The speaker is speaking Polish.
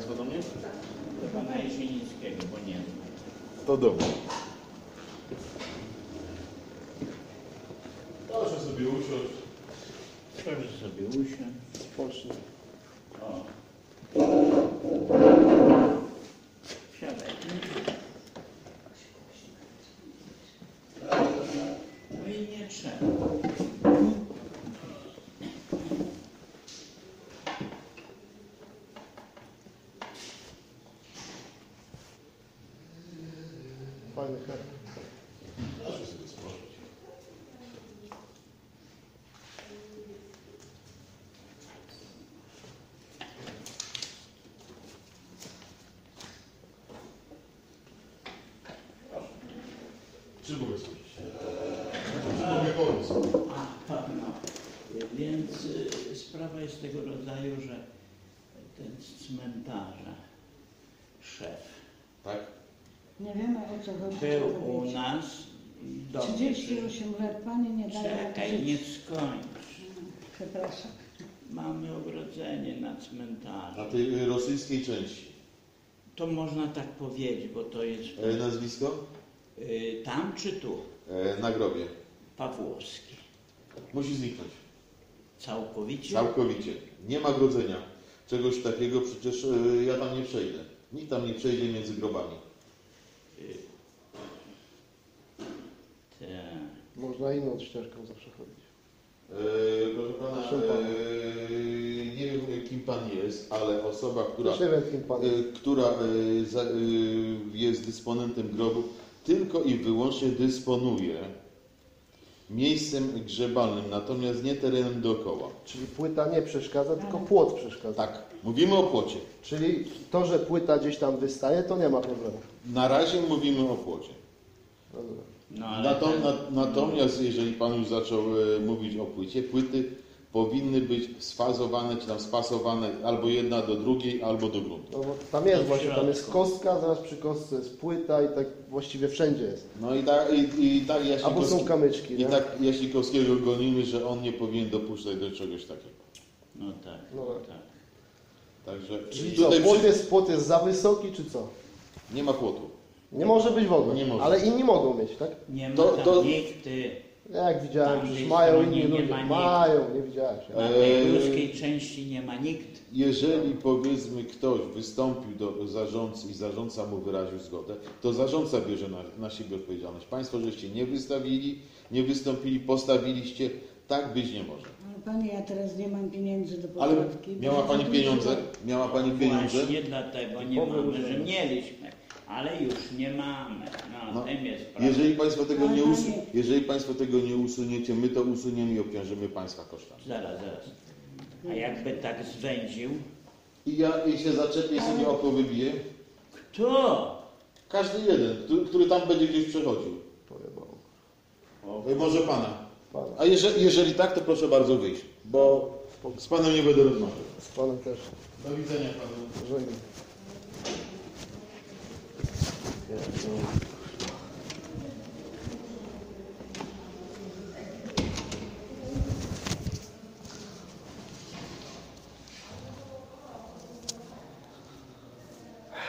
Państwo do mnie? Do pana Jesienińskiego, bo nie. To dobrze. Proszę sobie usiąść. Proszę sobie usiąść. Spocznij. O. Siadaj. No i nie trzeba. Fajny chleb. Proszę sobie spocząć. Czy mogę służyć? Czy mogę? A, no. Więc y, sprawa jest tego rodzaju, że ten z cmentarza, szef, Tak? Nie wiemy o co chodzi. był u nas i do mnie 38 lat pani nie daje Czekaj, nie skończ. Przepraszam. Mamy ogrodzenie na Na cmentarzu. tej y, rosyjskiej części. To można tak powiedzieć, bo to jest E, nazwisko? y, tam czy tu? E, na grobie. Pawłowski. Musi zniknąć. Całkowicie? Całkowicie. Nie ma grodzenia. Czegoś takiego przecież e, ja tam nie przejdę. Nikt tam nie przejdzie między grobami. Tak. Można inną ścieżką zawsze chodzić. E, proszę pana, Proszę pana. e, nie wiem kim pan jest, ale osoba, która, wiem kim pan jest. e, która e, za, e, jest dysponentem grobu, tylko i wyłącznie dysponuje miejscem grzebalnym, natomiast nie terenem dookoła. Czyli płyta nie przeszkadza, tylko płot przeszkadza. Tak, mówimy o płocie. Czyli to, że płyta gdzieś tam wystaje, to nie ma problemu. Na razie mówimy o płocie. Rozumiem. No, ale Natom, ten- na, natomiast jeżeli Pan już zaczął e, mówić o płycie, płyty powinny być sfazowane, czy tam spasowane albo jedna do drugiej, albo do gruntu. No bo tam jest właśnie, tam jest kostka, zaraz przy kostce jest płyta i tak właściwie wszędzie jest. No i, tak i, i tak Albo są kamyczki, i nie? tak Jasikowskiego gonimy, że on nie powinien dopuszczać do czegoś takiego. No tak, No tak. tak. Także Czyli co, tutaj płot przy... jest, płot jest za wysoki, czy co? nie ma płotu. Nie może być w ogóle, Nie może. ale inni mogą mieć, tak? Nie ma To- tam to- nikt y, Jak widziałem, Tam przecież tej mają inni nie ludzie. ma nikt. Mają, nie widziałem się. na tej Eee. ludzkiej części nie ma nikt. Jeżeli powiedzmy ktoś wystąpił do zarządcy i zarządca mu wyraził zgodę, to zarządca bierze na, na siebie odpowiedzialność. Państwo żeście nie wystawili, nie wystąpili, postawiliście, tak być nie może. Ale pani, ja teraz nie mam pieniędzy do Ale miała Pani pieniądze? Miała Pani pieniądze? Właśnie dlatego nie Powiem, mamy, że- że mieliśmy, ale już nie mamy. No, No, tym jest. Jeżeli Państwo tego nie, usu- jeżeli państwo tego nie usuniecie, my to usuniemy i obciążymy Państwa kosztami. Zaraz, zaraz. A jakby tak zwędził, I ja i się zaczepię i sobie oko wybiję. kto? Każdy jeden, który, który tam będzie gdzieś przechodził. Y, Może Pana. Pana. A jeżeli, jeżeli tak, to proszę bardzo wyjść, bo z Panem nie będę rozmawiał. Z panem też. Do widzenia Panu. Żegnam. good.